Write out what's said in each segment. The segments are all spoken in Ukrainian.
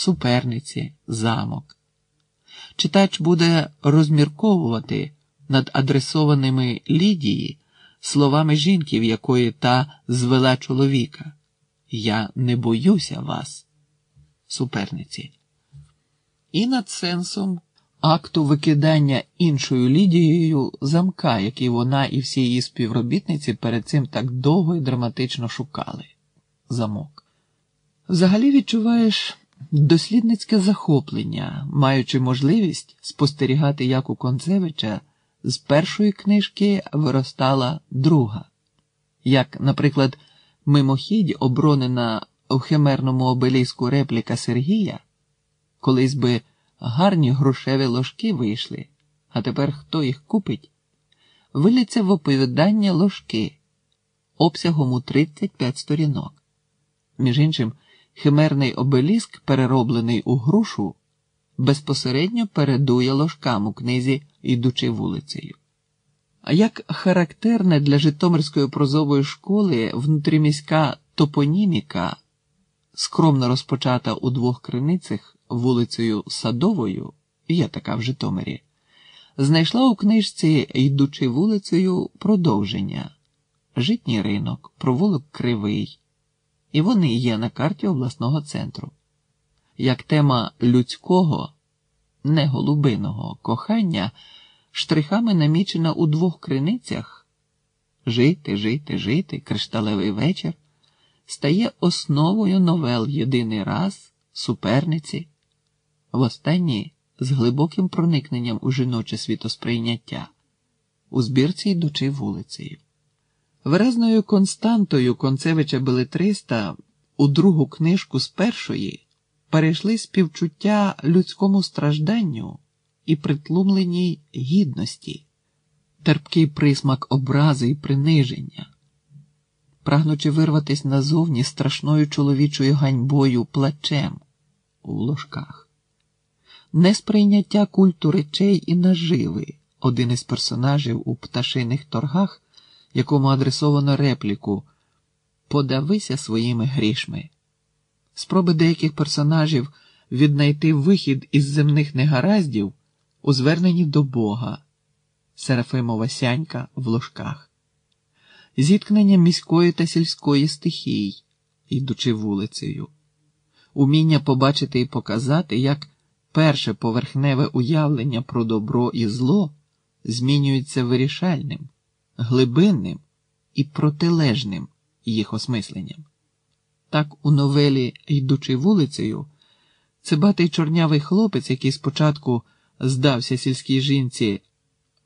суперниці, замок. Читач буде розмірковувати над адресованими Лідії словами жінки, в якої та звела чоловіка. Я не боюся вас, суперниці. І над сенсом акту викидання іншою Лідією замка, який вона і всі її співробітниці перед цим так довго і драматично шукали. Замок. Взагалі відчуваєш дослідницьке захоплення, маючи можливість спостерігати, як у Концевича з першої книжки виростала друга, як, наприклад, мимохідь оборонена в химерному обеліску репліка Сергія, колись би гарні грошеві ложки вийшли, а тепер хто їх купить, виліться в оповідання ложки обсягом у 35 сторінок. Між іншим, химерний обеліск, перероблений у грушу, безпосередньо передує ложкам у книзі Ідучи вулицею. А як характерне для Житомирської прозової школи внутріміська топоніміка, скромно розпочата у двох криницях вулицею Садовою, є така в Житомирі, знайшла у книжці, йдучи вулицею, продовження житній ринок, провулок Кривий, і вони є на карті обласного центру. Як тема людського, не голубиного кохання штрихами намічена у двох криницях жити, жити, жити, кришталевий вечір стає основою новел єдиний раз, суперниці, в останній з глибоким проникненням у жіноче світосприйняття, у збірці йдучи вулицею. Виразною константою Концевича Белетриста у другу книжку з першої перейшли співчуття людському стражданню і притлумленій гідності, терпкий присмак образи і приниження, прагнучи вирватися назовні страшною чоловічою ганьбою плачем у ложках, несприйняття культу речей і наживи один із персонажів у пташиних торгах, якому адресовано репліку Подавися своїми грішми. Спроби деяких персонажів віднайти вихід із земних негараздів у зверненні до Бога, Серафимова сянька в ложках, зіткнення міської та сільської стихій, ідучи вулицею, уміння побачити і показати, як перше поверхневе уявлення про добро і зло змінюється вирішальним, глибинним і протилежним їх осмисленням. Так у новелі, йдучи вулицею, цибатий чорнявий хлопець, який спочатку здався сільській жінці,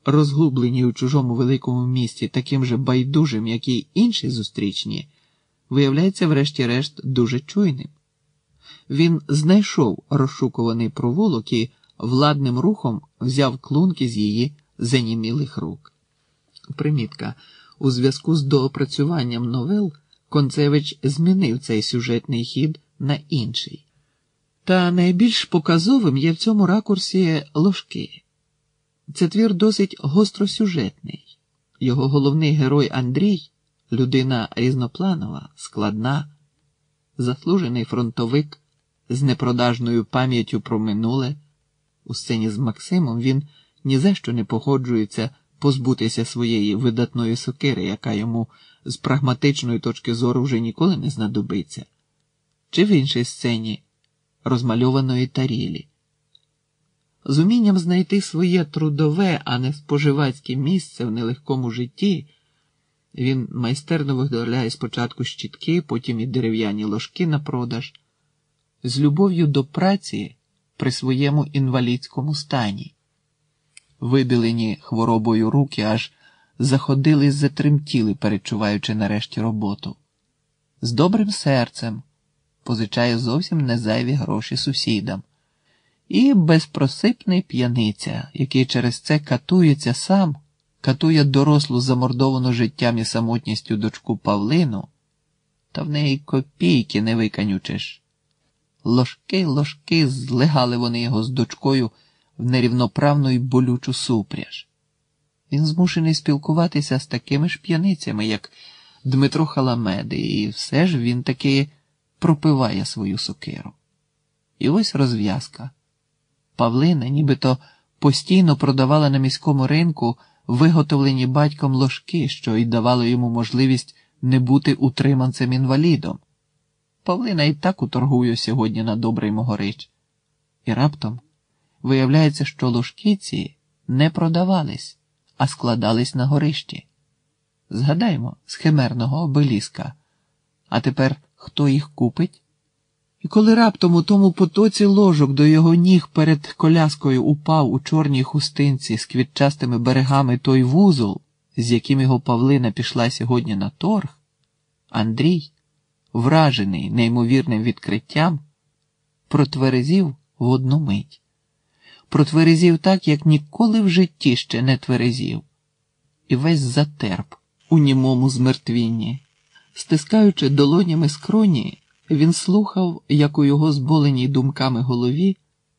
розгубленій у чужому великому місті, таким же байдужим, як і інші зустрічні, виявляється, врешті-решт, дуже чуйним. Він знайшов розшукуваний провулок і владним рухом взяв клунки з її занімілих рук. Примітка. У зв'язку з доопрацюванням новел Концевич змінив цей сюжетний хід на інший. Та найбільш показовим є в цьому ракурсі ложки. Це твір досить гостросюжетний. Його головний герой Андрій людина різнопланова, складна, заслужений фронтовик з непродажною пам'яттю про минуле. У сцені з Максимом він ні за що не погоджується позбутися своєї видатної сокири, яка йому з прагматичної точки зору вже ніколи не знадобиться, чи в іншій сцені розмальованої тарілі. З умінням знайти своє трудове, а не споживацьке місце в нелегкому житті, він майстерно виготовляє спочатку щітки, потім і дерев'яні ложки на продаж, з любов'ю до праці при своєму інвалідському стані. Видалені хворобою руки аж заходили затремтіли, перечуваючи нарешті роботу. З добрим серцем позичає зовсім не зайві гроші сусідам, і безпросипний п'яниця, який через це катується сам, катує дорослу замордовану життям і самотністю дочку Павлину, та в неї копійки не виканючиш. Ложки, ложки злегали вони його з дочкою в нерівноправну й болючу супряж. Він змушений спілкуватися з такими ж п'яницями, як Дмитро Халамеди, і все ж він таки пропиває свою сокиру. І ось розв'язка. Павлина нібито постійно продавала на міському ринку виготовлені батьком ложки, що й давало йому можливість не бути утриманцем інвалідом. Павлина і так уторгує сьогодні на добрий могорич. І раптом виявляється, що ложки ці не продавались, а складались на горищі. Згадаймо з химерного обеліска. А тепер хто їх купить? І коли раптом у тому потоці ложок до його ніг перед коляскою упав у чорній хустинці з квітчастими берегами той вузол, з яким його Павлина пішла сьогодні на торг, Андрій, вражений неймовірним відкриттям, протверезів в одну мить. Протверезів так, як ніколи в житті ще не тверезів, і весь затерп у німому змертвінні. Стискаючи долонями скроні, він слухав, як у його зболеній думками голові